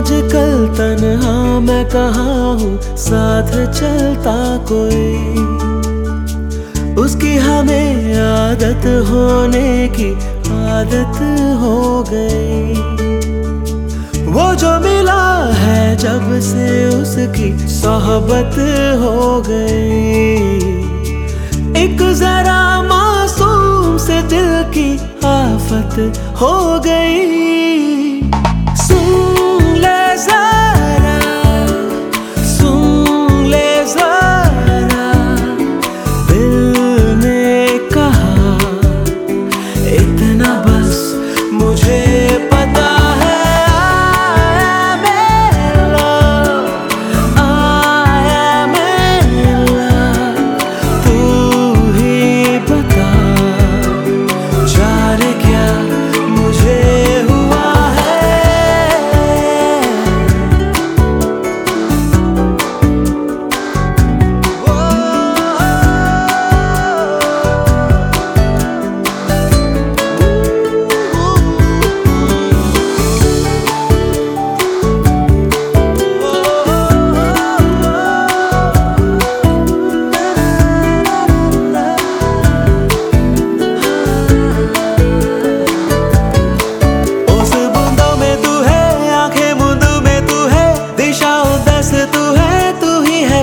आजकल तनहा मैं कहा हूँ? साथ चलता कोई। उसकी हमें आदत होने की आदत हो गई। वो जो मिला है जब से उसकी सोहबत हो गई। एक जरा मासूम से दिल की आफत हो गई।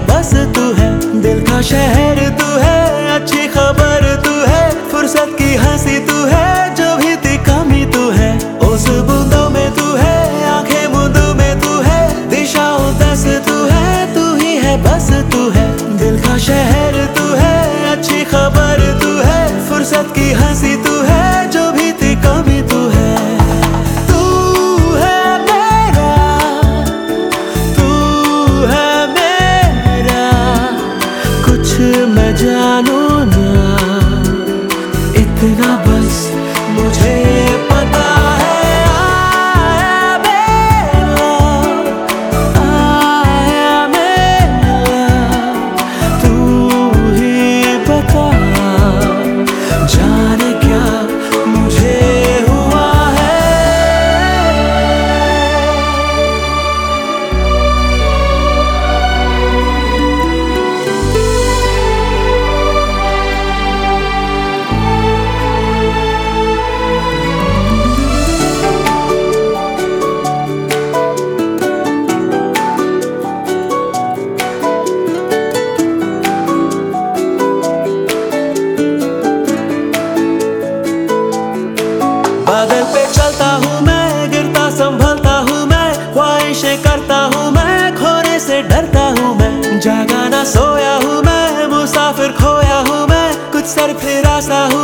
बस तू है दिल का शहर तू casa